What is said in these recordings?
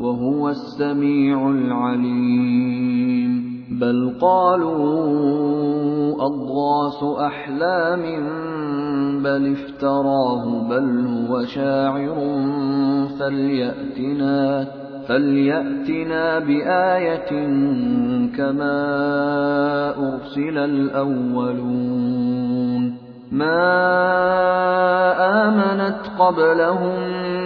وهو السميع العليم. بل قالوا أضغاث أحلام بل افتراه بل هو شاعر فليأتنا فليأتنا بآية كما أرسل الأولون. ما آمنت قبلهم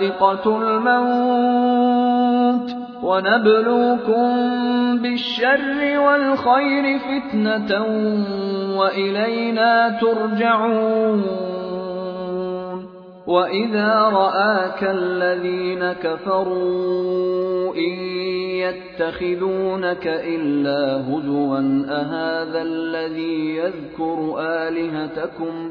ذائقة الموت ونبلوكم بالشر والخير فتنة وإلينا ترجعون وإذا رآك الذين كفروا إن يتخذونك إلا هزوا أهذا الذي يذكر آلهتكم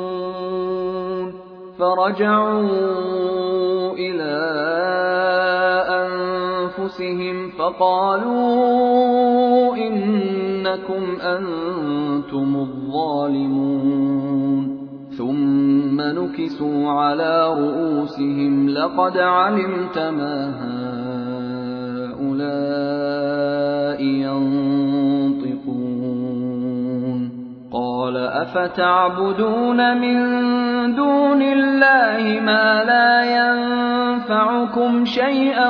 فرجعوا إلى أنفسهم فقالوا إنكم أنتم الظالمون ثم نكسوا على رؤوسهم لقد علمت ما هؤلاء ينطقون قال أفتعبدون من دون الله ما لا ينفعكم شيئا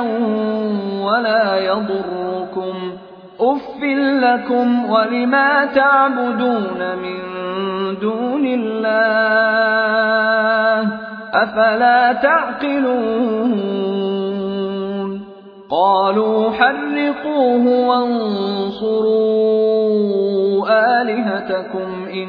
ولا يضركم. أف لكم ولما تعبدون من دون الله أفلا تعقلون. قالوا حرقوه وانصروا آلهتكم إن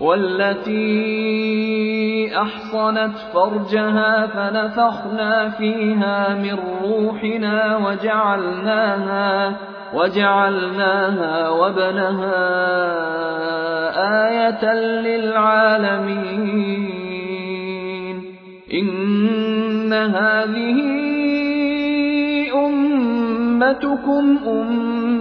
والتي أحصنت فرجها فنفخنا فيها من روحنا وجعلناها وجعلناها وابنها آية للعالمين. إن هذه أمتكم أمة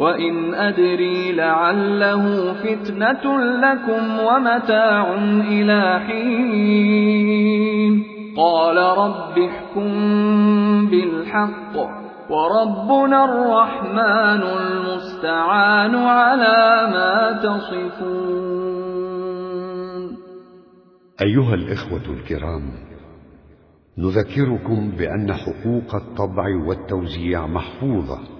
وإن أدري لعله فتنة لكم ومتاع إلى حين قال رب احكم بالحق وربنا الرحمن المستعان على ما تصفون أيها الإخوة الكرام نذكركم بأن حقوق الطبع والتوزيع محفوظة.